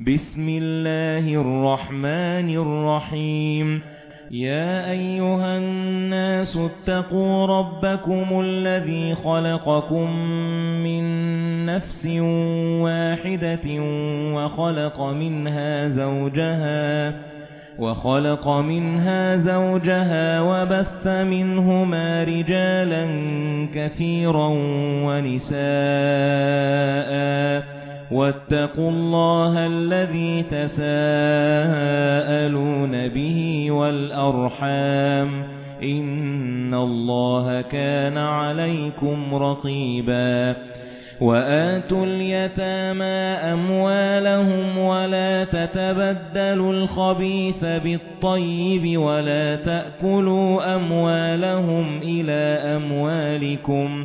بِسْمِ اللَّهِ الرَّحْمَنِ الرَّحِيمِ. يَا أَيُّهَا النَّاسُ اتَّقُوا رَبَّكُمُ الَّذِي خَلَقَكُم مِّن نَّفْسٍ وَاحِدَةٍ وَخَلَقَ مِنْهَا زَوْجَهَا وَخَلَقَ مِنْهَا زَوْجَهَا وَبَثَّ مِنْهُمَا رِجَالًا كَثِيرًا وَنِسَاءً. وَاتَّقُوا اللَّهَ الَّذِي تَسَاءَلُونَ بِهِ وَالْأَرْحَامَ إِنَّ اللَّهَ كَانَ عَلَيْكُمْ رَقِيبًا وَآتُوا الْيَتَامَى أَمْوَالَهُمْ وَلَا تَتَبَدَّلُوا الْخَبِيثَ بِالطَّيِّبِ وَلَا تَأْكُلُوا أَمْوَالَهُمْ إِلَى أَمْوَالِكُمْ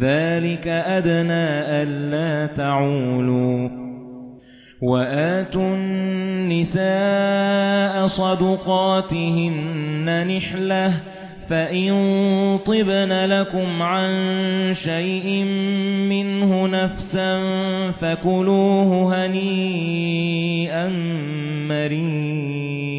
ذَلِكَ أَدْنَى أَلَّا تَعُولُوا وَآتُوا النِّسَاءَ صَدُقَاتِهِنَّ نِحْلَةً فَإِن طِبْنَ لَكُمْ عَن شَيْءٍ مِّنْهُ نَفْسًا فَكُلُوهُ هَنِيئًا مَّرِيئًا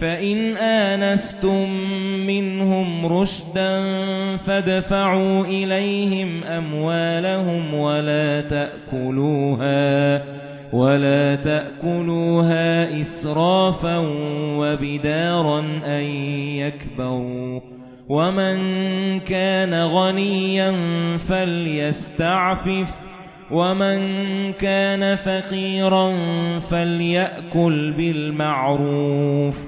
فَإِنْ آنَسْتُم مِّنْهُمْ رُشْدًا فَادْفَعُوا إِلَيْهِمْ أَمْوَالَهُمْ وَلَا تَأْكُلُوهَا وَلَا تَأْكُلُوهَا إِسْرَافًا وَبِدَارًا أَن يَكْبَرُوا وَمَن كَانَ غَنِيًّا فَلْيَسْتَعْفِفْ وَمَن كَانَ فَقِيرًا فَلْيَأْكُلْ بِالْمَعْرُوفِ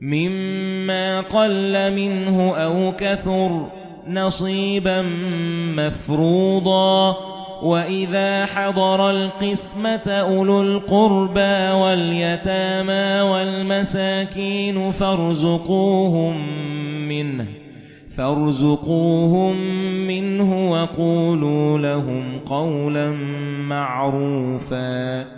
مِمَّا قَلَّ مِنْهُ أَوْ كَثُرَ نَصِيبًا مَّفْرُوضًا وَإِذَا حَضَرَ الْقِسْمَةَ أُولُو الْقُرْبَى وَالْيَتَامَى وَالْمَسَاكِينُ فَارْزُقُوهُم مِّنْهُ فَارْزُقُوهُم مِّنْهُ وَقُولُوا لَهُمْ قَوْلًا مَّعْرُوفًا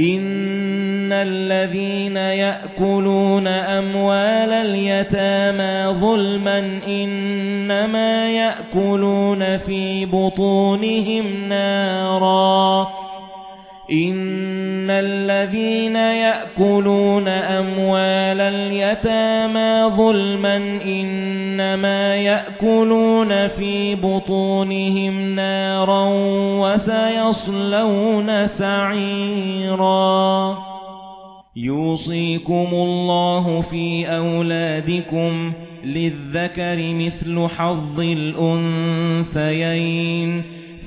إِنَّ الَّذِينَ يَأْكُلُونَ أَمْوَالَ الْيَتَامَى ظُلْمًا إِنَّمَا يَأْكُلُونَ فِي بُطُونِهِمْ نَارًا إِنَّ الَّذِينَ يَأْكُلُونَ أَمْوَالَ الْيَتَامَى ظُلْمًا إِنَّمَا يَأْكُلُونَ فِي بُطُونِهِمْ نَارًا وَسَيَصْلَوْنَ سَعِيرًا يُوصِيكُمُ اللَّهُ فِي أَوْلَادِكُمْ لِلذَّكَرِ مِثْلُ حَظِّ الْأُنثَيَيْنِ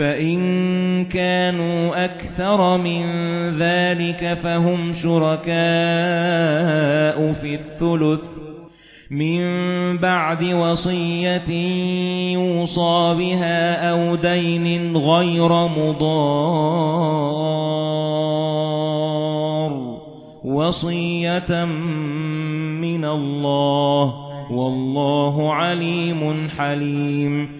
فَإِن كَانُوا أَكْثَرَ مِن ذَلِكَ فَهُمْ شُرَكَاءُ فِي الثُّلُثِ. مِن بَعْدِ وَصِيَّةٍ يُوصَى بِهَا أَوْ دَيْنٍ غَيْرَ مُضَارٍّ. وَصِيَّةً مِنَ اللَّهِ. وَاللَّهُ عَلِيمٌ حَلِيمٌ.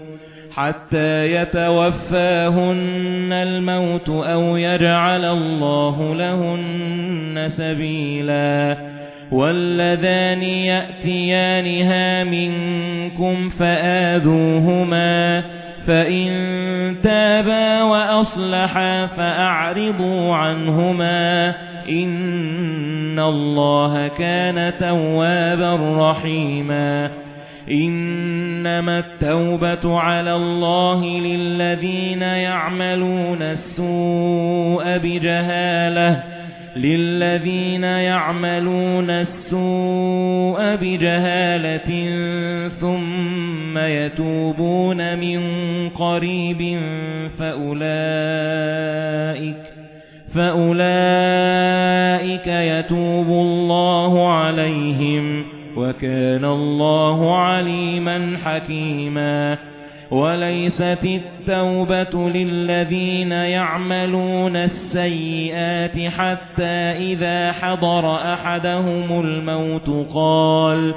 حَتَّى يَتَوَفَّاهُنَّ الْمَوْتُ أَوْ يَجْعَلَ اللَّهُ لَهُنَّ سَبِيلًا. وَاللَّذَانِ يَأْتِيَانِهَا مِنكُمْ فَآذُوهُمَا فَإِن تَابَا وَأَصْلَحَا فَأَعْرِضُوا عَنْهُمَا. إِنَّ اللَّهَ كَانَ تَوَّابًا رَحِيمًا. إِنَّمَا التَّوْبَةُ عَلَى اللَّهِ لِلَّذِينَ يَعْمَلُونَ السُّوءَ بِجَهَالَةٍ لِلَّذِينَ يَعْمَلُونَ السُّوءَ بِجَهَالَةٍ ثُمَّ يَتُوبُونَ مِن قَرِيبٍ فَأُولَئِكَ فَأُولَئِكَ يَتُوبُ اللَّهُ عَلَيْهِمْ. وَكَانَ اللَّهُ عَلِيمًا حَكِيمًا وَلَيْسَتِ التَّوْبَةُ لِلَّذِينَ يَعْمَلُونَ السَّيِّئَاتِ حَتَّى إِذَا حَضَرَ أَحَدَهُمُ الْمَوْتُ قَالَ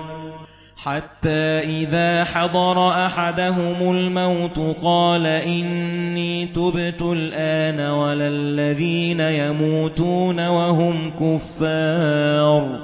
حَتَّى إِذَا حَضَرَ أَحَدَهُمُ الْمَوْتُ قَالَ إِنِّي تُبْتُ الْآنَ وَلَا الَّذِينَ يَمُوتُونَ وَهُمْ كُفَّارٌ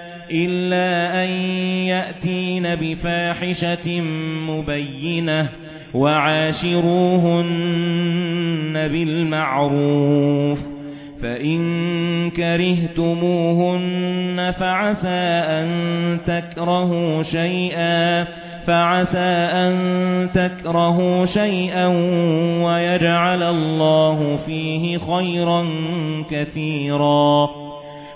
إِلَّا أَن يَأْتِينَ بِفَاحِشَةٍ مُبَيِّنَةٍ وَعَاشِرُوهُنَّ بِالْمَعْرُوفِ فَإِن كَرِهْتُمُوهُنَّ فَعَسَى أَن تَكْرَهُوا شَيْئًا فَعَسَى أَن تَكْرَهُوا شَيْئًا وَيَجْعَلَ اللَّهُ فِيهِ خَيْرًا كَثِيرًا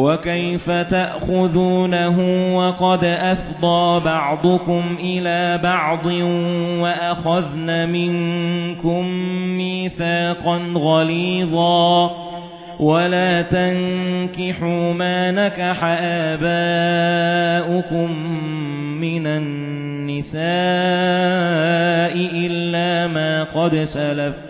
وَكَيْفَ تَأْخُذُونَهُ وَقَدْ أَفْضَى بَعْضُكُمْ إِلَى بَعْضٍ وَأَخَذْنَ مِنكُم مِّيثَاقًا غَلِيظًا وَلَا تَنكِحُوا مَا نَكَحَ آبَاؤُكُم مِّنَ النِّسَاءِ إِلَّا مَا قَدْ سَلَفَ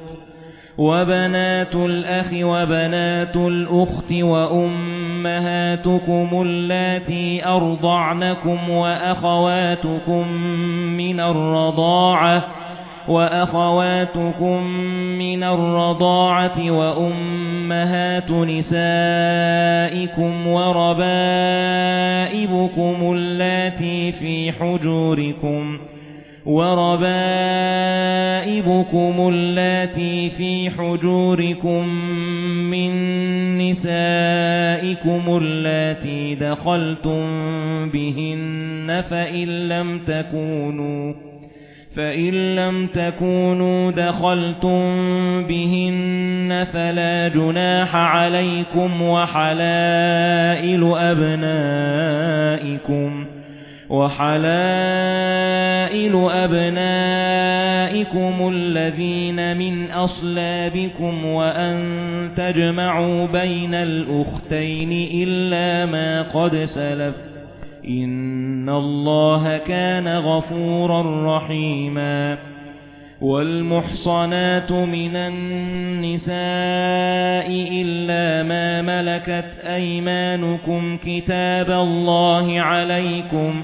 وَبَنَاتُ الْأَخِ وَبَنَاتُ الْأُخْتِ وَأُمَّهَاتُكُمُ اللَّاتِي أَرْضَعْنَكُمْ وَأَخَوَاتُكُمْ مِنَ الرَّضَاعَةِ وَأَخَوَاتُكُم مِّنَ الرَّضَاعَةِ وَأُمَّهَاتُ نِسَائِكُمْ وَرَبَائِبُكُمُ اللَّاتِي فِي حُجُورِكُمْ وَرَبَائِبُكُمُ اللَّاتِي فِي حُجُورِكُمْ مِن نِّسَائِكُمُ اللَّاتِي دَخَلْتُم بِهِنَّ فَإِن لَّمْ تَكُونُوا فَإِن لَّمْ تَكُونُوا دَخَلْتُم بِهِنَّ فَلَا جُنَاحَ عَلَيْكُمْ وَحَلَائِلُ أَبْنَائِكُمْ وَحَلَائِلُ أَبْنَائِكُمُ الَّذِينَ مِنْ أَصْلَابِكُمْ وَأَن تَجْمَعُوا بَيْنَ الْأُخْتَيْنِ إِلَّا مَا قَدْ سَلَفَ إِنَّ اللَّهَ كَانَ غَفُورًا رَّحِيمًا وَالْمُحْصَنَاتُ مِنَ النِّسَاءِ إِلَّا مَا مَلَكَتْ أَيْمَانُكُمْ كِتَابَ اللَّهِ عَلَيْكُمْ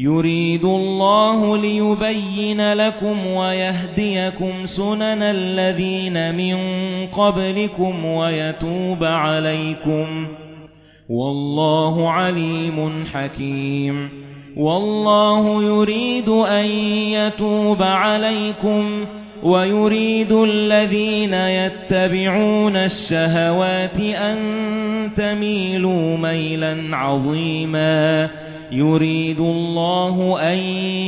يُرِيدُ اللَّهُ لِيُبَيِّنَ لَكُمْ وَيَهْدِيَكُمْ سُنَنَ الَّذِينَ مِن قَبْلِكُمْ وَيَتُوبَ عَلَيْكُمْ. وَاللَّهُ عَلِيمٌ حَكِيمٌ. وَاللَّهُ يُرِيدُ أَن يَتُوبَ عَلَيْكُمْ وَيُرِيدُ الَّذِينَ يَتَّبِعُونَ الشَّهَوَاتِ أَن تَمِيلُوا مَيْلًا عَظِيمًا. يُرِيدُ اللَّهُ أَن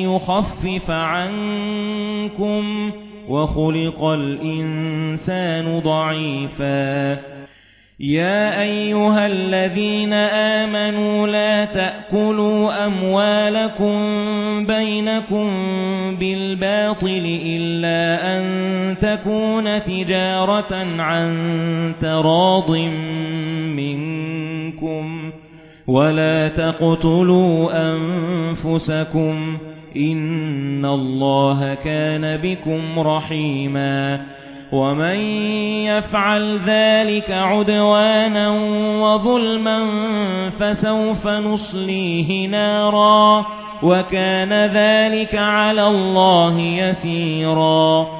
يُخَفِّفَ عَنكُم وَخُلِقَ الْإِنسَانُ ضَعِيفًا. يَا أَيُّهَا الَّذِينَ آمَنُوا لَا تَأْكُلُوا أَمْوَالَكُمْ بَيْنَكُمْ بِالْبَاطِلِ إِلَّا أَن تَكُونَ تِجَارَةً عَن تَرَاضٍ مِنكُمْ. وَلَا تَقْتُلُوا أَنفُسَكُمْ إِنَّ اللَّهَ كَانَ بِكُمْ رَحِيمًا وَمَن يَفْعَلْ ذَلِكَ عُدْوَانًا وَظُلْمًا فَسَوْفَ نُصْلِيهِ نَارًا وَكَانَ ذَلِكَ عَلَى اللَّهِ يَسِيرًا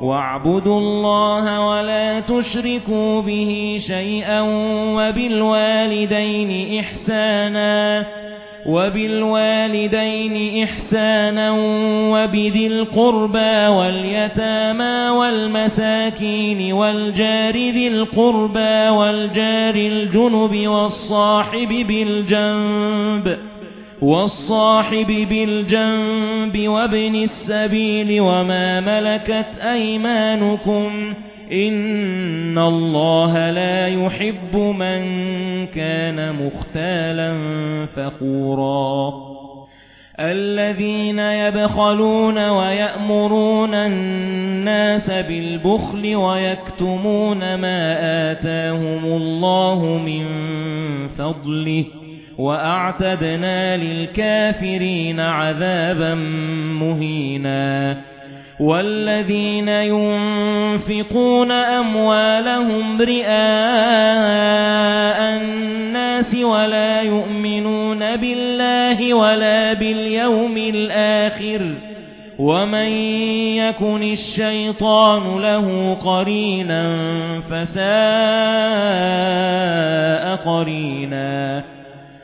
وَاعْبُدُوا اللَّهَ وَلَا تُشْرِكُوا بِهِ شَيْئًا وَبِالْوَالِدَيْنِ إِحْسَانًا وَبِالْوَالِدَيْنِ إِحْسَانًا وَبِذِي الْقُرْبَى وَالْيَتَامَى وَالْمَسَاكِينِ وَالْجَارِ ذِي الْقُرْبَى وَالْجَارِ الْجُنُبِ وَالصَّاحِبِ بِالْجَنبِ وَالصَّاحِبِ بِالْجَنبِ وَابْنِ السَّبِيلِ وَمَا مَلَكَتْ أَيْمَانُكُمْ إِنَّ اللَّهَ لَا يُحِبُّ مَن كَانَ مُخْتَالًا فَخُورًا. الَّذِينَ يَبْخَلُونَ وَيَأْمُرُونَ النَّاسَ بِالْبُخْلِ وَيَكْتُمُونَ مَا آتَاهُمُ اللَّهُ مِنْ فَضْلِهِ وَأَعْتَدْنَا لِلْكَافِرِينَ عَذَابًا مُهِينًا. وَالَّذِينَ يُنْفِقُونَ أَمْوَالَهُمْ رِئَاءَ النَّاسِ وَلَا يُؤْمِنُونَ بِاللَّهِ وَلَا بِالْيَوْمِ الْآخِرِ. وَمَن يَكُنِ الشَّيْطَانُ لَهُ قَرِينًا فَسَاءَ قَرِينًا.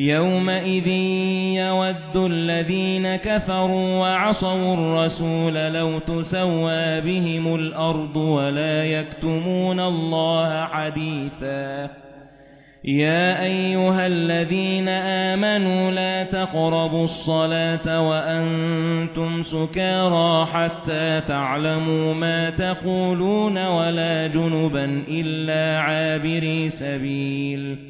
يَوْمَئِذٍ يَوَدُّ الَّذِينَ كَفَرُوا وَعَصَوُا الرَّسُولَ لَوْ تُسَوَّى بِهِمُ الْأَرْضُ وَلَا يَكْتُمُونَ اللَّهَ حَدِيثًا يَا أَيُّهَا الَّذِينَ آمَنُوا لَا تَقْرَبُوا الصَّلَاةَ وَأَنْتُمْ سُكَارَى حَتَّى تَعْلَمُوا مَا تَقُولُونَ وَلَا جُنُبًا إِلَّا عَابِرِي سَبِيلٍ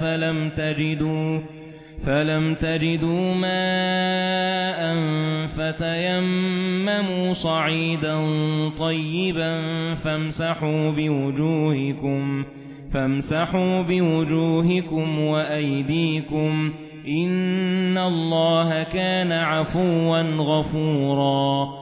فَلَمْ تَجِدُوا فَلَمْ تَجِدُوا مَاءً فَتَيَمَّمُوا صَعِيدًا طَيِّبًا فَامْسَحُوا بِوُجُوهِكُمْ فَامْسَحُوا بِوُجُوهِكُمْ وَأَيْدِيكُمْ إِنَّ اللَّهَ كَانَ عَفُوًّا غَفُورًا.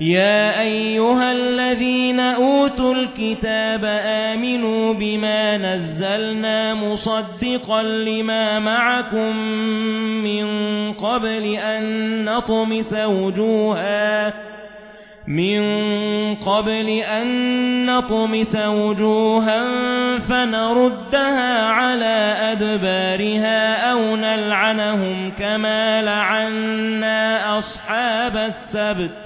يَا أَيُّهَا الَّذِينَ أُوتُوا الْكِتَابَ آمِنُوا بِمَا نَزَّلْنَا مُصَدِّقًا لِمَا مَعَكُمْ مِنْ قَبْلِ أَن نَّطْمِسَ وُجُوهًا مِنْ قَبْلِ أَن نَّطْمِسَ وُجُوهًا فَنَرُدَّهَا عَلَى أَدْبَارِهَا أَوْ نَلْعَنَهُمْ كَمَا لَعَنَّا أَصْحَابَ السَّبْتِ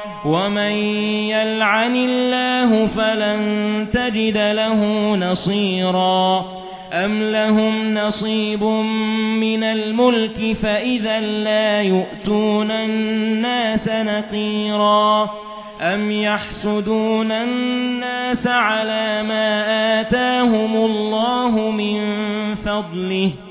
وَمَن يَلْعَنِ اللَّهُ فَلَن تَجِدَ لَهُ نَصِيرًا أَمْ لَهُمْ نَصِيبٌ مِنَ الْمُلْكِ فَإِذًا لَّا يُؤْتُونَ النَّاسَ نَقِيرًا أَمْ يَحْسُدُونَ النَّاسَ عَلَى مَا آتَاهُمُ اللَّهُ مِن فَضْلِهِ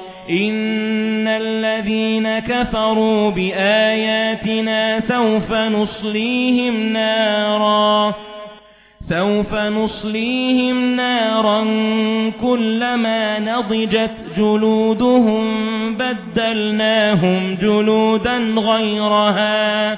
إِنَّ الَّذِينَ كَفَرُوا بِآيَاتِنَا سَوْفَ نُصْلِيهِمْ نَارًا سَوْفَ نُصْلِيهِمْ نَارًا كُلَّمَا نَضِجَتْ جُلُودُهُم بَدَّلْنَاهُمْ جُلُودًا غَيْرَهَا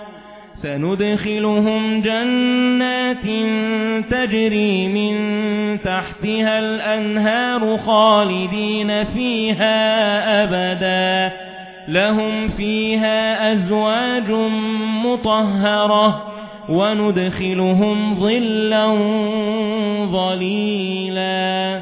سَنُدْخِلُهُمْ جَنَّاتٍ تَجْرِي مِن تَحْتِهَا الْأَنْهَارُ خَالِدِينَ فِيهَا أَبَدًا. لَهُمْ فِيهَا أَزْوَاجٌ مُطَهَّرَةٌ وَنُدْخِلُهُمْ ظِلًّا ظَلِيلًا.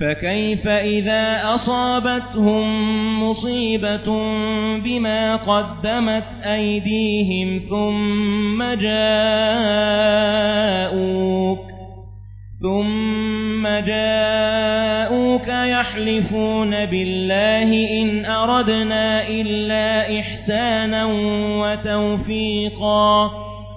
فَكَيْفَ إِذَا أَصَابَتْهُم مُّصِيبَةٌ بِمَا قَدَّمَتْ أَيْدِيهِمْ ثُمَّ جَاءُوكَ ثُمَّ جَاءُوكَ يَحْلِفُونَ بِاللَّهِ إِنْ أَرَدْنَا إِلَّا إِحْسَانًا وَتَوْفِيقًا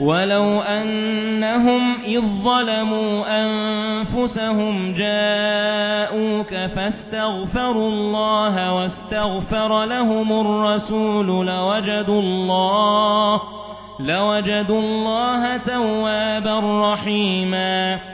وَلَوْ أَنَّهُمْ إِذ ظَلَمُوا أَنفُسَهُمْ جَاءُوكَ فَاسْتَغْفَرُوا اللَّهَ وَاسْتَغْفَرَ لَهُمُ الرَّسُولُ لَوَجَدُوا اللَّهَ لَوَجَدُوا اللَّهَ تَوَّابًا رَّحِيمًا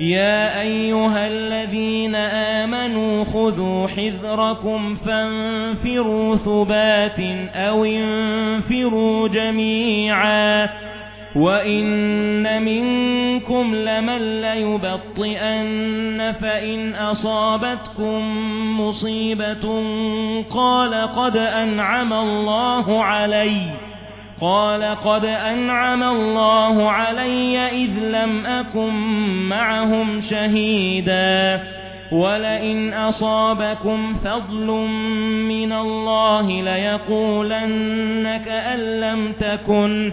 يَا أَيُّهَا الَّذِينَ آمَنُوا خُذُوا حِذْرَكُمْ فَانفِرُوا ثُبَاتٍ أَوْ انفِرُوا جَمِيعًا وَإِنَّ مِنكُمْ لَمَن لَّيُبَطِّئَنَّ فَإِنْ أَصَابَتْكُم مُّصِيبَةٌ قَالَ قَدْ أَنْعَمَ اللَّهُ عَلَيَّ قَالَ قَدْ أَنْعَمَ اللَّهُ عَلَيَّ إِذْ لَمْ أَكُن مَّعَهُمْ شَهِيدًا وَلَئِنْ أَصَابَكُمْ فَضْلٌ مِّنَ اللَّهِ لَيَقُولَنَّ كَأَن لَّمْ تَكُن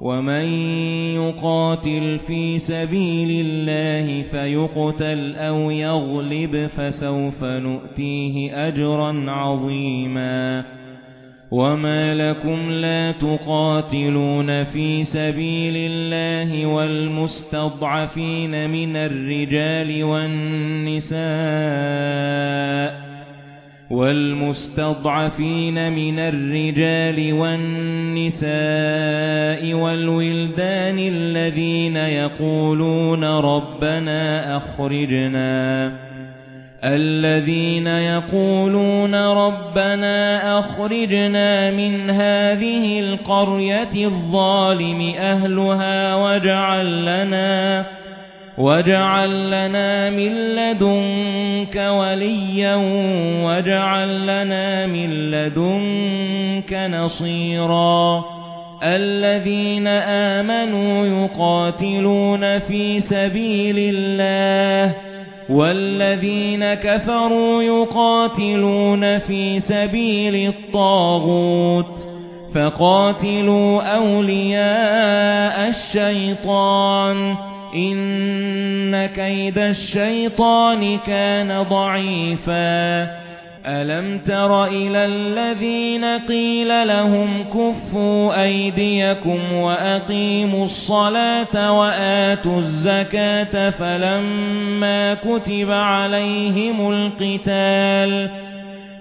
وَمَن يُقَاتِلْ فِي سَبِيلِ اللَّهِ فَيُقْتَلْ أَوْ يَغْلِبْ فَسَوْفَ نُؤْتِيهِ أَجْرًا عَظِيمًا. وَمَا لَكُمْ لَا تُقَاتِلُونَ فِي سَبِيلِ اللَّهِ وَالْمُسْتَضْعَفِينَ مِنَ الرِّجَالِ وَالنِّسَاءِ وَالْمُسْتَضْعَفِينَ مِنَ الرِّجَالِ وَالنِّسَاءِ وَالْوِلْدَانِ الَّذِينَ يَقُولُونَ رَبَّنَا أَخْرِجْنَا. الَّذِينَ يَقُولُونَ رَبَّنَا أَخْرِجْنَا مِنْ هَذِهِ الْقَرْيَةِ الظَّالِمِ أَهْلُهَا وَاجْعَل لَّنَا وَاجْعَل لَّنَا مِن لَّدُنكَ وَلِيًّا وَاجْعَل لَّنَا مِن لَّدُنكَ نَصِيرًا. الَّذِينَ آمَنُوا يُقَاتِلُونَ فِي سَبِيلِ اللَّهِ وَالَّذِينَ كَفَرُوا يُقَاتِلُونَ فِي سَبِيلِ الطَّاغُوتِ فَقَاتِلُوا أَوْلِيَاءَ الشَّيْطَانِ. إِنَّ كَيْدَ الشَّيْطَانِ كَانَ ضَعِيفًا أَلَمْ تَرَ إِلَى الَّذِينَ قِيلَ لَهُمْ كُفُّوا أَيْدِيَكُمْ وَأَقِيمُوا الصَّلَاةَ وَآتُوا الزَّكَاةَ فَلَمَّا كُتِبَ عَلَيْهِمُ الْقِتَالُ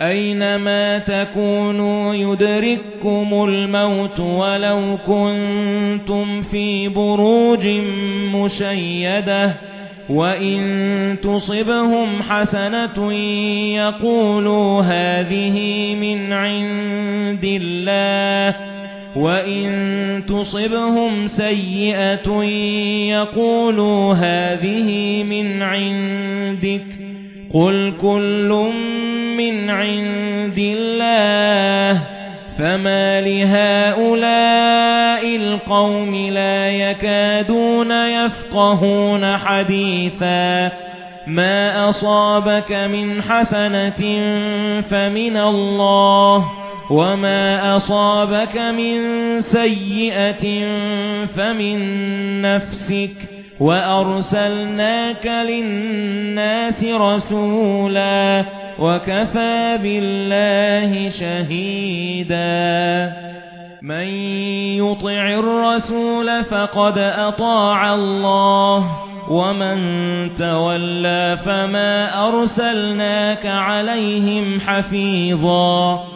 أَيْنَمَا تَكُونُوا يُدْرِككُّمُ الْمَوْتُ وَلَوْ كُنتُمْ فِي بُرُوجٍ مُشَيَّدَةٍ وَإِن تُصِبْهُمْ حَسَنَةٌ يَقُولُوا هَذِهِ مِنْ عِندِ اللَّهِ وَإِن تُصِبْهُمْ سَيِّئَةٌ يَقُولُوا هَذِهِ مِنْ عِندِكَ قُلْ كُلٌّ مِنْ عِندِ اللَّهِ فَمَا لِهَؤُلَاءِ الْقَوْمِ لَا يَكَادُونَ يَفْقَهُونَ حَدِيثًا مَا أَصَابَكَ مِنْ حَسَنَةٍ فَمِنَ اللَّهِ وَمَا أَصَابَكَ مِن سَيِّئَةٍ فَمِن نَّفْسِكَ وَأَرْسَلْنَاكَ لِلنَّاسِ رَسُولًا وَكَفَى بِاللَّهِ شَهِيدًا مَن يُطِعِ الرَّسُولَ فَقَدْ أَطَاعَ اللَّهَ وَمَن تَوَلَّى فَمَا أَرْسَلْنَاكَ عَلَيْهِمْ حَفِيظًا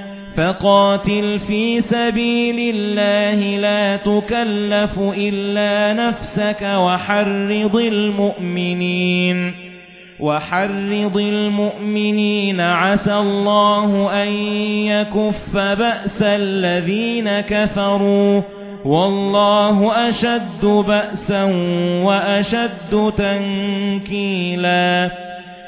فَقَاتِلْ فِي سَبِيلِ اللَّهِ لَا تُكَلَّفُ إِلَّا نَفْسَكَ وَحَرِّضِ الْمُؤْمِنِينَ وَحَرِّضِ الْمُؤْمِنِينَ عَسَى اللَّهُ أَن يَكُفَّ بَأْسَ الَّذِينَ كَفَرُوا وَاللَّهُ أَشَدُّ بَأْسًا وَأَشَدُّ تَنكِيلًا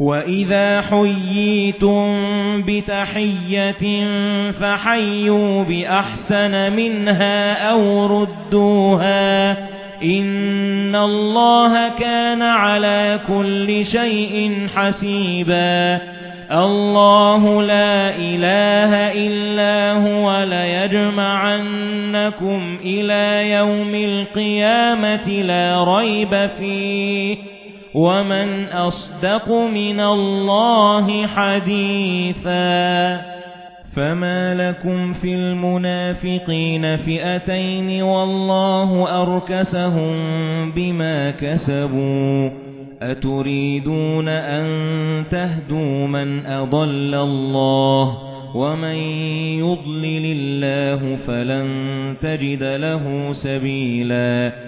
وَإِذَا حُيِّيتُم بِتَحِيَّةٍ فَحَيُّوا بِأَحْسَنَ مِنْهَا أَوْ رُدُّوهَا إِنَّ اللَّهَ كَانَ عَلَى كُلِّ شَيْءٍ حَسِيبًا اللَّهُ لَا إِلَٰهَ إِلَّا هُوَ لَيَجْمَعَنَّكُمْ إِلَى يَوْمِ الْقِيَامَةِ لَا رَيْبَ فِيهِ وَمَنْ أَصْدَقُ مِنَ اللَّهِ حَدِيثًا فَمَا لَكُمْ فِي الْمُنَافِقِينَ فِئَتَيْنِ وَاللَّهُ أَرْكَسَهُم بِمَا كَسَبُوا أَتُرِيدُونَ أَن تَهْدُوا مَن أَضَلَّ اللَّهُ وَمَن يُضْلِلِ اللَّهُ فَلَن تَجِدَ لَهُ سَبِيلًا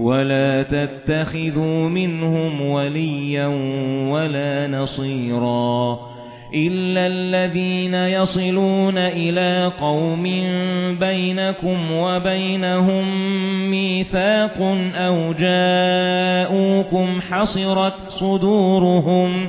وَلَا تَتَّخِذُوا مِنْهُمْ وَلِيًّا وَلَا نَصِيرًا إِلَّا الَّذِينَ يَصِلُونَ إِلَى قَوْمٍ بَيْنَكُمْ وَبَيْنَهُم مِّيثَاقٌ أَوْ جَاءُوكُمْ حَصِرَتْ صُدُورُهُمْ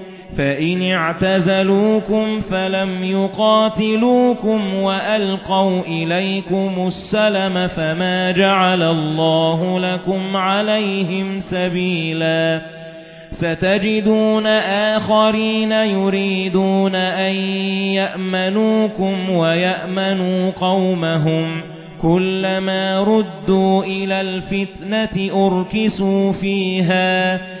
فَإِنِ اعْتَزَلُوكُمْ فَلَمْ يُقَاتِلُوكُمْ وَأَلْقَوْا إِلَيْكُمُ السَّلَمَ فَمَا جَعَلَ اللَّهُ لَكُمْ عَلَيْهِمْ سَبِيلًا. سَتَجِدُونَ آخَرِينَ يُرِيدُونَ أَن يَأْمَنُوكُمْ وَيَأْمَنُوا قَوْمَهُمْ. كُلَّمَا رُدُّوا إِلَى الْفِتْنَةِ أُرْكِسُوا فِيهَا.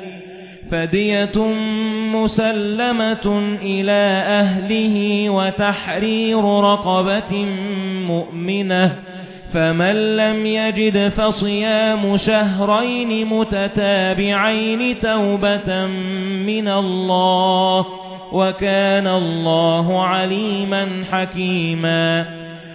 فَدِيَةٌ مُسَلَّمَةٌ إِلَى أَهْلِهِ وَتَحْرِيرُ رَقَبَةٍ مُؤْمِنَةٍ فَمَن لَّمْ يَجِدْ فَصِيَامُ شَهْرَيْنِ مُتَتَابِعَيْنِ تَوْبَةً مِنَ اللَّهِ وَكَانَ اللَّهُ عَلِيمًا حَكِيمًا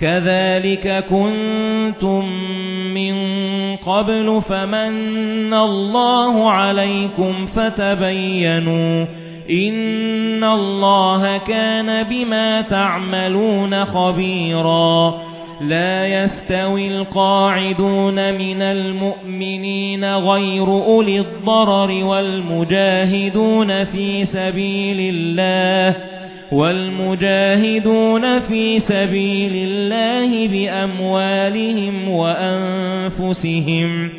كَذَلِكَ كُنتُم مِّن قَبْلُ فَمَنَّ اللَّهُ عَلَيْكُمْ فَتَبَيَّنُوا إِنَّ اللَّهَ كَانَ بِمَا تَعْمَلُونَ خَبِيرًا لا يستوي القاعدون من المؤمنين غير أولي الضرر والمجاهدون في سبيل الله وَالْمُجَاهِدُونَ فِي سَبِيلِ اللَّهِ بِأَمْوَالِهِمْ وَأَنفُسِهِمْ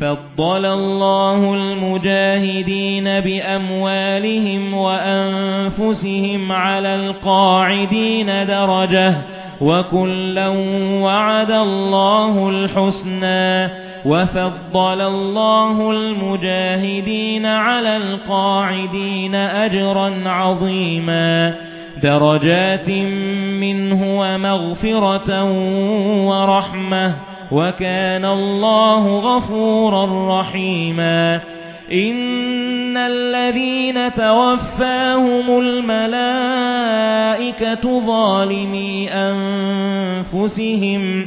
فَضَّلَ اللَّهُ الْمُجَاهِدِينَ بِأَمْوَالِهِمْ وَأَنفُسِهِمْ عَلَى الْقَاعِدِينَ دَرَجَةً وَكُلًّا وَعَدَ اللَّهُ الْحُسْنَى وَفَضَّلَ اللَّهُ الْمُجَاهِدِينَ عَلَى الْقَاعِدِينَ أَجْرًا عَظِيمًا دَرَجَاتٍ مِنْهُ وَمَغْفِرَةً وَرَحْمَةً وَكَانَ اللَّهُ غَفُورًا رَحِيمًا. إِنَّ الَّذِينَ تَوَفَّاهُمُ الْمَلَائِكَةُ ظَالِمِي أَنفُسِهِمْ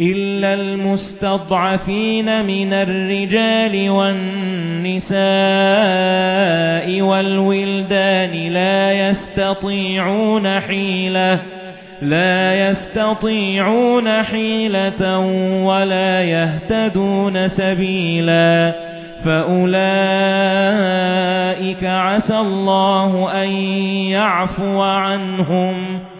إِلَّا الْمُسْتَضْعَفِينَ مِنَ الرِّجَالِ وَالنِّسَاءِ وَالْوِلْدَانِ لَا يَسْتَطِيعُونَ حِيلَةً لا يستطيعون حيلة ولا يهتدون سبيلا. فأولئك عسى الله أن يعفو عنهم.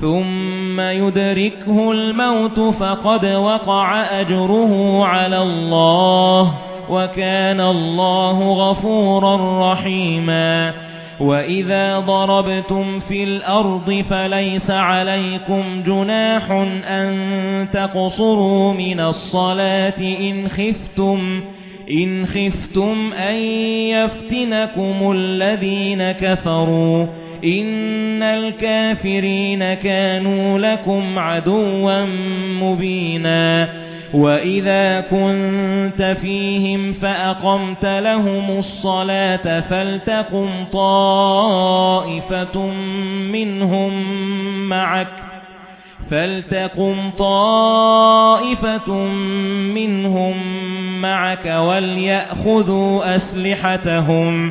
ثُمَّ يُدْرِكْهُ الْمَوْتُ فَقَدْ وَقَعَ أَجْرُهُ عَلَى اللَّهِ وَكَانَ اللَّهُ غَفُورًا رَّحِيمًا. وَإِذَا ضَرَبْتُمْ فِي الْأَرْضِ فَلَيْسَ عَلَيْكُمْ جُنَاحٌ أَن تَقْصُرُوا مِنَ الصَّلَاةِ إِنْ خِفْتُمْ إِنْ خِفْتُمْ أَن يَفْتِنَكُمُ الَّذِينَ كَفَرُوا. إِنَّ الْكَافِرِينَ كَانُوا لَكُمْ عَدُوًّا مُبِينًا وَإِذَا كُنتَ فِيهِمْ فَأَقَمْتَ لَهُمُ الصَّلَاةَ فَلْتَقُمْ طَائِفَةٌ مِنْهُمْ مَعَكَ فَلْتَقُمْ طَائِفَةٌ مِنْهُمْ مَعَكَ وَلْيَأْخُذُوا أَسْلِحَتَهُمْ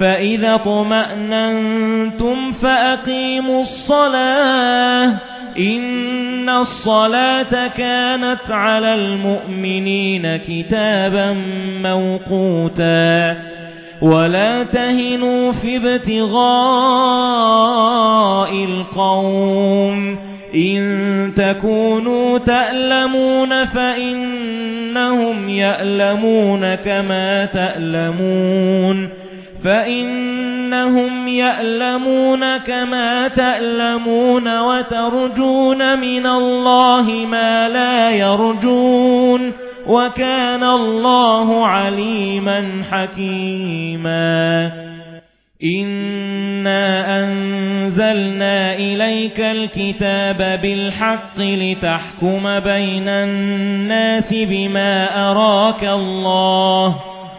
فَإِذَا اطْمَأْنَنتُمْ فَأَقِيمُوا الصَّلَاةَ إِنَّ الصَّلَاةَ كَانَتْ عَلَى الْمُؤْمِنِينَ كِتَابًا مَّوْقُوتًا وَلَا تَهِنُوا فِي ابْتِغَاءِ الْقَوْمِ إِن تَكُونُوا تَأْلَمُونَ فَإِنَّهُمْ يَأْلَمُونَ كَمَا تَأْلَمُونَ فَإِنَّهُمْ يَأْلَمُونَ كَمَا تَأْلَمُونَ وَتَرْجُونَ مِنَ اللَّهِ مَا لَا يَرْجُونَ وَكَانَ اللَّهُ عَلِيمًا حَكِيمًا. إِنَّا أَنزَلْنَا إِلَيْكَ الْكِتَابَ بِالْحَقِّ لِتَحْكُمَ بَيْنَ النَّاسِ بِمَا أَرَاكَ اللَّهُ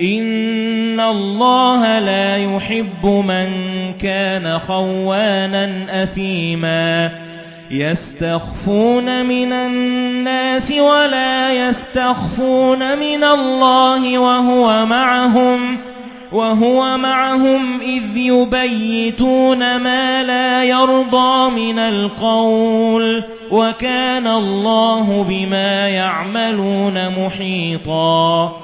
إِنَّ اللَّهَ لَا يُحِبُّ مَن كَانَ خَوَّانًا أَثِيمًا يَسْتَخْفُونَ مِنَ النَّاسِ وَلَا يَسْتَخْفُونَ مِنَ اللَّهِ وَهُوَ مَعَهُمْ وَهُوَ مَعَهُمْ إِذْ يُبَيِّتُونَ مَا لَا يَرْضَى مِنَ الْقَوْلِ وَكَانَ اللَّهُ بِمَا يَعْمَلُونَ مُحِيطًا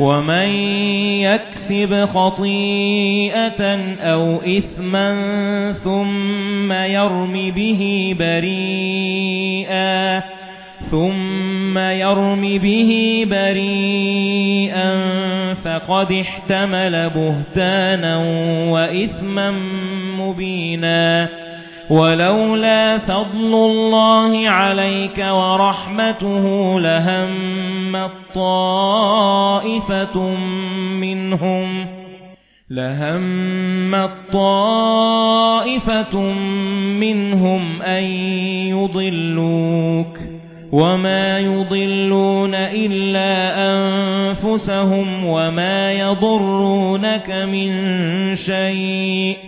وَمَن يَكْسِبْ خَطِيئَةً أَوْ إِثْمًا ثُمَّ يَرْمِ بِهِ بَرِيئًا ثُمَّ يَرْمِ بِهِ بَرِيئًا فَقَدِ احْتَمَلَ بُهْتَانًا وَإِثْمًا مُبِينًا. وَلَوْلَا فَضْلُ اللَّهِ عَلَيْكَ وَرَحْمَتُهُ لَهَمَّت طَّائِفَةٌ مِنْهُمْ لَهَمَّت طَّائِفَةٌ مِنْهُمْ أَن يُضِلُّوكَ وَمَا يُضِلُّونَ إِلَّا أَنفُسَهُمْ وَمَا يَضُرُّونَكَ مِنْ شَيْءٍ.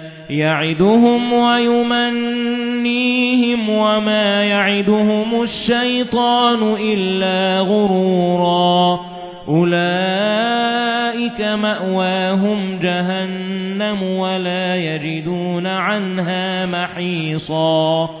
يَعِدُهُمْ وَيُمَنِّيهِمْ وَمَا يَعِدُهُمُ الشَّيْطَانُ إِلَّا غُرُورًا. أُولَئِكَ مَأْوَاهُمْ جَهَنَّمُ وَلَا يَجِدُونَ عَنْهَا مَحِيصًا.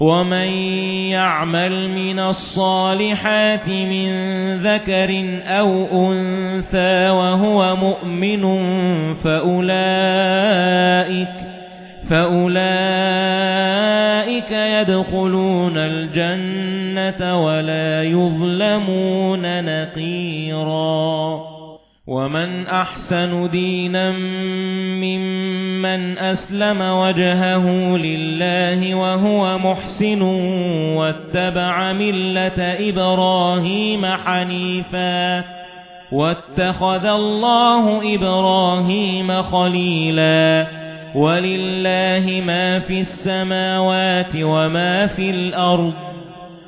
وَمَن يَعْمَلْ مِنَ الصَّالِحَاتِ مِن ذَكَرٍ أَوْ أُنثَىٰ وَهُوَ مُؤْمِنٌ فَأُولَئِكَ فَأُولَئِكَ يَدْخُلُونَ الْجَنَّةَ وَلَا يُظْلَمُونَ نَقِيرًا. وَمَنْ أَحْسَنُ دِينًا مِّمَّنْ أَسْلَمَ وَجْهَهُ لِلَّهِ وَهُوَ مُحْسِنٌ وَاتَّبَعَ مِلَّةَ إِبْرَاهِيمَ حَنِيفًا وَاتَّخَذَ اللَّهُ إِبْرَاهِيمَ خَلِيلًا وَلِلَّهِ مَا فِي السَّمَاوَاتِ وَمَا فِي الْأَرْضِ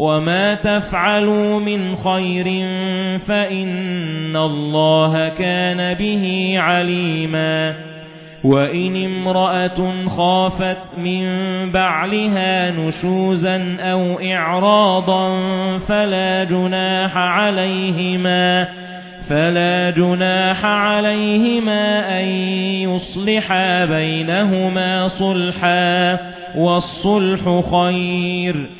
وَمَا تَفْعَلُوا مِنْ خَيْرٍ فَإِنَّ اللَّهَ كَانَ بِهِ عَلِيمًا وَإِنِ امْرَأَةٌ خَافَتْ مِنْ بَعْلِهَا نُشُوزًا أَوْ إِعْرَاضًا فَلَا جُنَاحَ عَلَيْهِمَا فَلَا جُنَاحَ عَلَيْهِمَا أَن يُصْلِحَا بَيْنَهُمَا صُلْحًا وَالصُّلْحُ خَيْرٌ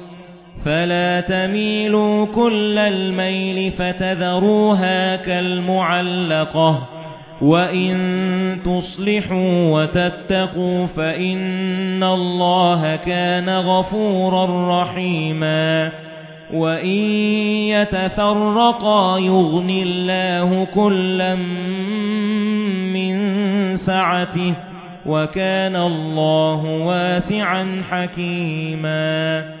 فَلَا تَمِيلُوا كُلَّ الْمَيْلِ فَتَذَرُوهَا كَالْمُعَلَّقَةِ وَإِن تُصْلِحُوا وَتَتَّقُوا فَإِنَّ اللَّهَ كَانَ غَفُورًا رَّحِيمًا وَإِن يَتَفَرَّقَا يُغْنِ اللَّهُ كُلًّا مِّن سَعَتِهِ وَكَانَ اللَّهُ وَاسِعًا حَكِيمًا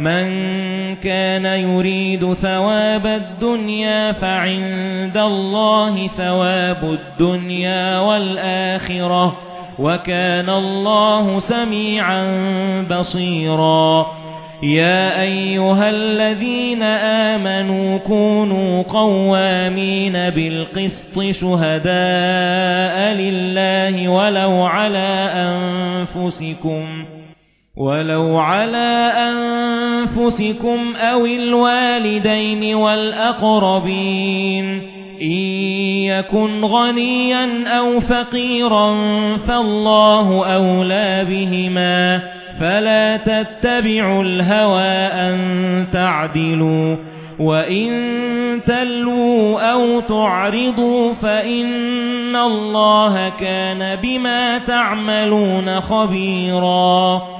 مَنْ كَانَ يُرِيدُ ثَوَابَ الدُّنْيَا فَعِندَ اللَّهِ ثَوَابُ الدُّنْيَا وَالْآخِرَةِ وَكَانَ اللَّهُ سَمِيعًا بَصِيرًا. يَا أَيُّهَا الَّذِينَ آمَنُوا كُونُوا قَوَّامِينَ بِالْقِسْطِ شُهَدَاءَ لِلَّهِ وَلَوْ عَلَى أَنفُسِكُمْ وَلَوْ عَلَى أَنفُسِكُمْ أَوِ الْوَالِدَيْنِ وَالْأَقْرَبِينَ إِن يَكُنْ غَنِيًّا أَوْ فَقِيرًا فَاللَّهُ أَوْلَى بِهِمَا فَلَا تَتَّبِعُوا الْهَوَى أَن تَعْدِلُوا وَإِن تَلْوُوا أَوْ تُعْرِضُوا فَإِنَّ اللَّهَ كَانَ بِمَا تَعْمَلُونَ خَبِيرًا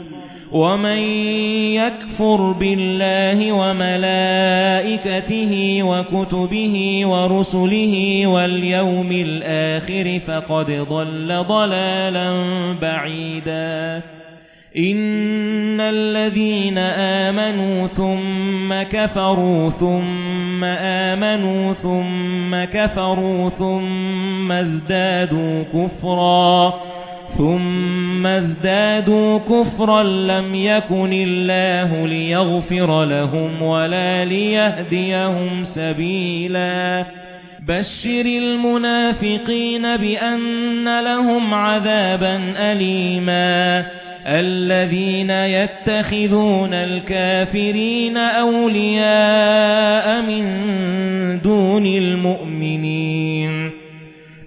وَمَن يَكْفُرْ بِاللَّهِ وَمَلَائِكَتِهِ وَكُتُبِهِ وَرُسُلِهِ وَالْيَوْمِ الْآخِرِ فَقَدْ ضَلَّ ضَلَالًا بَعِيدًا. إِنَّ الَّذِينَ آمَنُوا ثُمَّ كَفَرُوا ثُمَّ آمَنُوا ثُمَّ كَفَرُوا ثُمَّ ازْدَادُوا كُفْرًا. ثُمَّ ازْدَادُوا كُفْرًا لَّمْ يَكُنِ اللَّهُ لِيَغْفِرَ لَهُمْ وَلَا لِيَهْدِيَهُمْ سَبِيلًا بَشِّرِ الْمُنَافِقِينَ بِأَنَّ لَهُمْ عَذَابًا أَلِيمًا الَّذِينَ يَتَّخِذُونَ الْكَافِرِينَ أَوْلِيَاءَ مِن دُونِ الْمُؤْمِنِينَ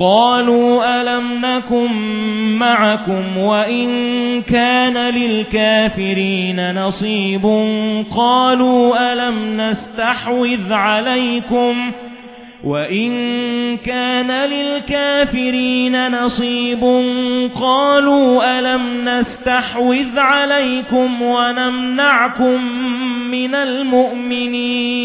قَالُوا أَلَمْ نَكُن مَّعَكُمْ وَإِن كَانَ لِلْكَافِرِينَ نَصِيبٌ قَالُوا أَلَمْ نَسْتَحْوِذْ عَلَيْكُمْ وَإِن كَانَ لِلْكَافِرِينَ نَصِيبٌ قَالُوا أَلَمْ نَسْتَحْوِذْ عَلَيْكُمْ وَنَمْنَعْكُمْ مِنَ الْمُؤْمِنِينَ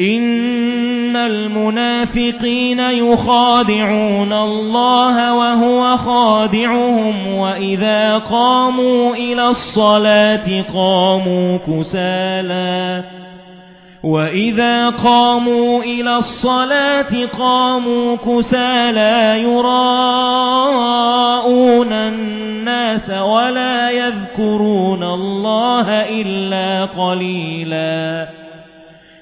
إِنَّ الْمُنَافِقِينَ يُخَادِعُونَ اللَّهَ وَهُوَ خَادِعُهُمْ وَإِذَا قَامُوا إِلَى الصَّلَاةِ قَامُوا كُسَالَى وَإِذَا قَامُوا إِلَى الصَّلَاةِ قَامُوا كُسَالَى يُرَاءُونَ النَّاسَ وَلَا يَذْكُرُونَ اللَّهَ إِلَّا قَلِيلًا.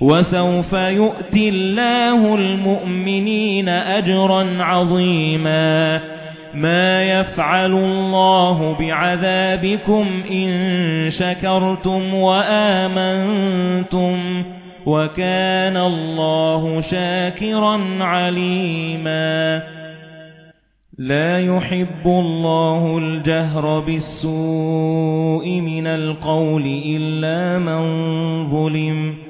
وَسَوْفَ يُؤْتِي اللَّهُ الْمُؤْمِنِينَ أَجْرًا عَظِيمًا. مَا يَفْعَلُ اللَّهُ بِعَذَابِكُمْ إِن شَكَرْتُمْ وَآمَنْتُمْ وَكَانَ اللَّهُ شَاكِرًا عَلِيمًا. لا يحب الله الجهر بالسوء من القول إلا من ظلم.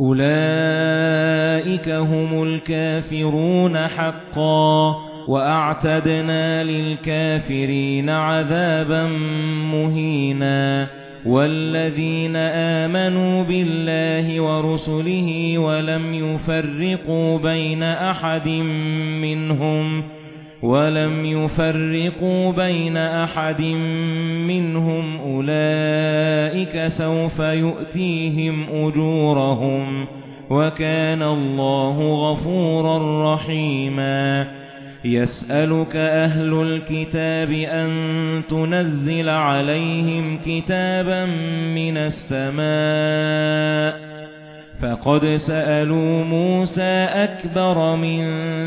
أُولَئِكَ هُمُ الْكَافِرُونَ حَقًّا وَأَعْتَدْنَا لِلْكَافِرِينَ عَذَابًا مُهِينًا وَالَّذِينَ آمَنُوا بِاللَّهِ وَرُسُلِهِ وَلَمْ يُفَرِّقُوا بَيْنَ أَحَدٍ مِنْهُمْ وَلَمْ يُفَرِّقُوا بَيْنَ أَحَدٍ مِنْهُمْ أُولَئِكَ سَوْفَ يُؤْتِيهِمْ أُجُورَهُمْ وَكَانَ اللَّهُ غَفُورًا رَحِيمًا. يَسْأَلُكَ أَهْلُ الْكِتَابِ أَن تُنَزِّلَ عَلَيْهِمْ كِتَابًا مِنَ السَّمَاءِ فَقَدْ سَأَلُوا مُوسَى أَكْبَرَ مِنْ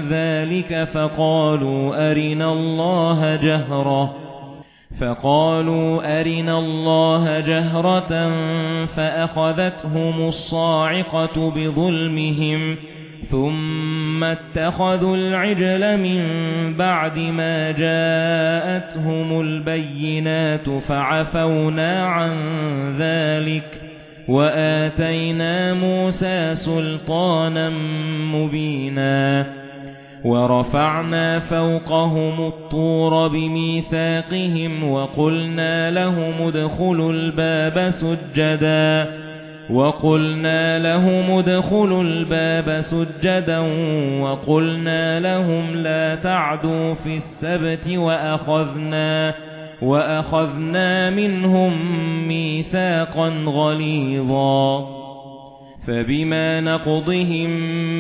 ذَلِكَ فَقَالُوا أَرِنَا اللَّهَ جَهْرَةً فَقَالُوا أَرِنَا اللَّهَ جَهْرَةً فَأَخَذَتْهُمُ الصَّاعِقَةُ بِظُلْمِهِمْ ثُمَّ اتَّخَذُوا الْعِجْلَ مِنْ بَعْدِ مَا جَاءَتْهُمُ الْبَيِّنَاتُ فَعَفَوْنَا عَنْ ذَلِكَ وَآتَيْنَا مُوسَى سُلْطَانًا مُبِينًا وَرَفَعْنَا فَوْقَهُمُ الطُّورَ بِمِيثَاقِهِمْ وَقُلْنَا لَهُمُ ادْخُلُوا الْبَابَ سُجَّدًا وَقُلْنَا لَهُمُ ادْخُلُوا الْبَابَ سُجَّدًا وَقُلْنَا لَهُمْ لَا تَعْدُوا فِي السَّبْتِ وَأَخَذْنَا وَأَخَذْنَا مِنْهُم مِّيثَاقًا غَلِيظًا فَبِمَا نَقْضِهِم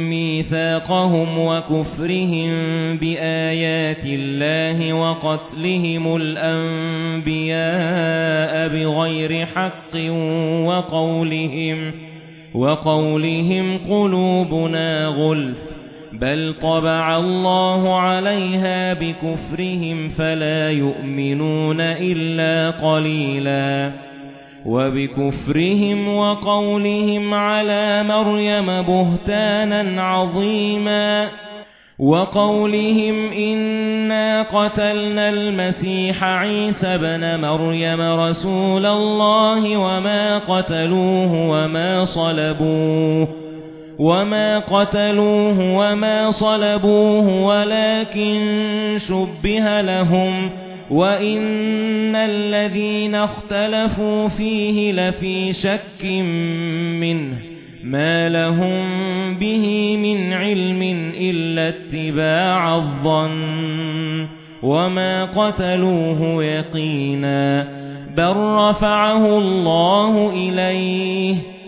مِّيثَاقَهُمْ وَكُفْرِهِم بِآيَاتِ اللَّهِ وَقَتْلِهِمُ الْأَنبِيَاءَ بِغَيْرِ حَقٍّ وَقَوْلِهِمْ وَقَوْلِهِمْ قُلُوبُنَا غُلْفٌ بَلْ طَبَعَ اللَّهُ عَلَيْهَا بِكُفْرِهِمْ فَلَا يُؤْمِنُونَ إِلَّا قَلِيلًا وَبِكُفْرِهِمْ وَقَوْلِهِمْ عَلَى مَرْيَمَ بُهْتَانًا عَظِيمًا وَقَوْلِهِمْ إِنَّا قَتَلْنَا الْمَسِيحَ عِيسَى ابْنَ مَرْيَمَ رَسُولَ اللَّهِ وَمَا قَتَلُوهُ وَمَا صَلَبُوهُ وَمَا قَتَلُوهُ وَمَا صَلَبُوهُ وَلَكِن شُبِّهَ لَهُمْ وَإِنَّ الَّذِينَ اخْتَلَفُوا فِيهِ لَفِي شَكٍّ مِّنْهُ مَا لَهُم بِهِ مِنْ عِلْمٍ إِلَّا اتِّبَاعَ الظَّنِّ وَمَا قَتَلُوهُ يَقِينًا بَل رَّفَعَهُ اللَّهُ إِلَيْهِ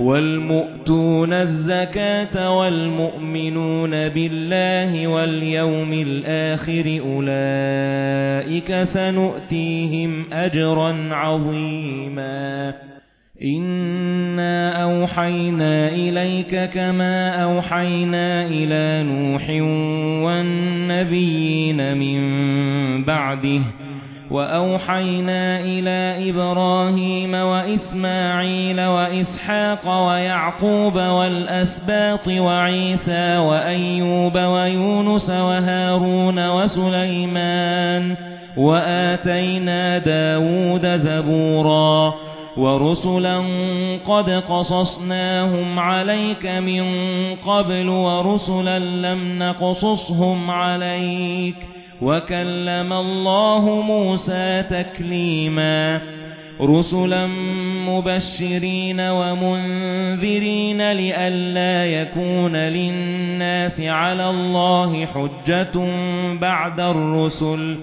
وَالْمُؤْتُونَ الزَّكَاةَ وَالْمُؤْمِنُونَ بِاللَّهِ وَالْيَوْمِ الْآخِرِ أُولَئِكَ سَنُؤْتِيهِمْ أَجْرًا عَظِيمًا. إِنَّا أَوْحَيْنَا إِلَيْكَ كَمَا أَوْحَيْنَا إِلَى نُوحٍ وَالنَّبِيِّينَ مِن بَعْدِهِ وَأَوْحَيْنَا إِلَى إِبْرَاهِيمَ وَإِسْمَاعِيلَ وَإِسْحَاقَ وَيَعْقُوبَ وَالْأَسْبَاطِ وَعِيسَى وَأَيُّوبَ وَيُونُسَ وَهَارُونَ وَسُلَيْمَانَ وَآتَيْنَا دَاوُودَ زَبُورًا وَرُسُلًا قَدْ قَصَصْنَاهُمْ عَلَيْكَ مِنْ قَبْلُ وَرُسُلًا لَمْ نَقْصُصْهُمْ عَلَيْكَ وَكَلَّمَ اللَّهُ مُوسَى تَكْلِيمًا. رُسُلًا مُبَشِّرِينَ وَمُنذِرِينَ لِئَلَّا يَكُونَ لِلنَّاسِ عَلَى اللَّهِ حُجَّةٌ بَعْدَ الرُّسُلِ.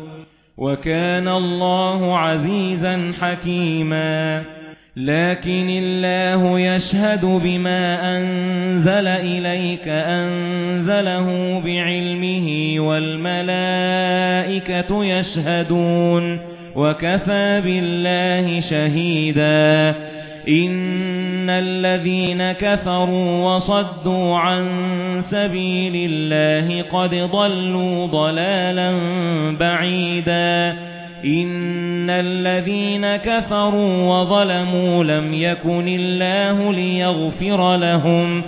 وَكَانَ اللَّهُ عَزِيزًا حَكِيمًا. لكن الله يشهد بما أنزل إليك أنزله بعلمه والملائكة يشهدون وكفى بالله شهيدا. إن الذين كفروا وصدوا عن سبيل الله قد ضلوا ضلالا بعيدا. إِنَّ الَّذِينَ كَفَرُوا وَظَلَمُوا لَمْ يَكُنِ اللَّهُ لِيَغْفِرَ لَهُمْ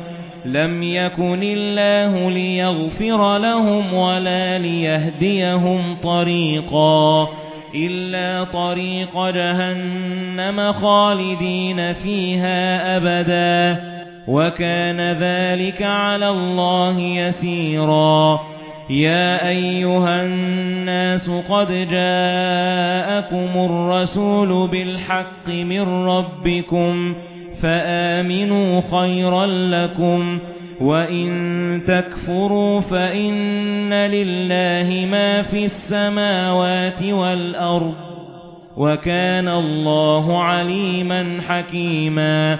لَمْ يَكُنِ اللَّهُ لِيَغْفِرَ لَهُمْ وَلَا لِيَهْدِيَهُمْ طَرِيقًا إِلَّا طَرِيقَ جَهَنَّمَ خَالِدِينَ فِيهَا أَبَدًا وَكَانَ ذَلِكَ عَلَى اللَّهِ يَسِيرًا يَا أَيُّهَا النَّاسُ قَدْ جَاءَكُمُ الرَّسُولُ بِالْحَقِّ مِنْ رَبِّكُمْ فَآمِنُوا خَيْرًا لَكُمْ وَإِن تَكْفُرُوا فَإِنَّ لِلَّهِ مَا فِي السَّمَاوَاتِ وَالْأَرْضِ وَكَانَ اللَّهُ عَلِيمًا حَكِيمًا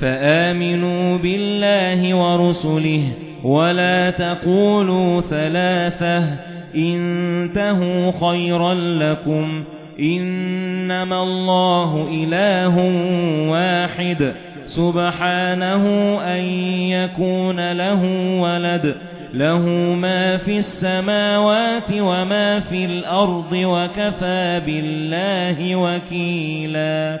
فَآمِنُوا بِاللَّهِ وَرُسُلِهِ وَلَا تَقُولُوا ثَلَاثَةٌ انتهوا خَيْرًا لَّكُمْ إِنَّمَا اللَّهُ إِلَٰهٌ وَاحِدٌ سُبْحَانَهُ أَن يَكُونَ لَهُ وَلَدٌ لَهُ مَا فِي السَّمَاوَاتِ وَمَا فِي الْأَرْضِ وَكَفَى بِاللَّهِ وَكِيلًا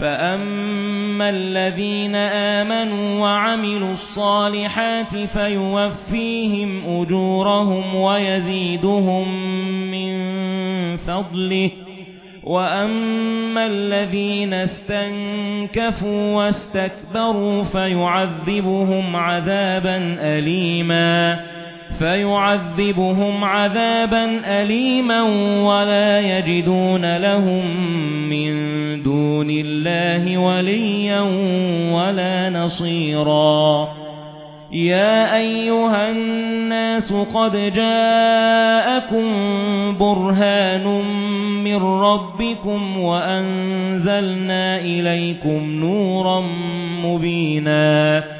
فَأَمَّا الَّذِينَ آمَنُوا وَعَمِلُوا الصَّالِحَاتِ فَيُوَفِّيهِمْ أُجُورَهُمْ وَيَزِيدُهُم مِّن فَضْلِهِ وَأَمَّا الَّذِينَ اسْتَنكَفُوا وَاسْتَكْبَرُوا فَيُعَذِّبُهُمْ عَذَابًا أَلِيمًا فَيُعَذِّبُهُمْ عَذَابًا أَلِيمًا وَلَا يَجِدُونَ لَهُم مِّن دُونِ اللَّهِ وَلِيًّا وَلَا نَصِيرًا. يَا أَيُّهَا النَّاسُ قَدْ جَاءَكُم بُرْهَانٌ مِّن رَّبِّكُمْ وَأَنزَلْنَا إِلَيْكُمْ نُورًا مُّبِينًا.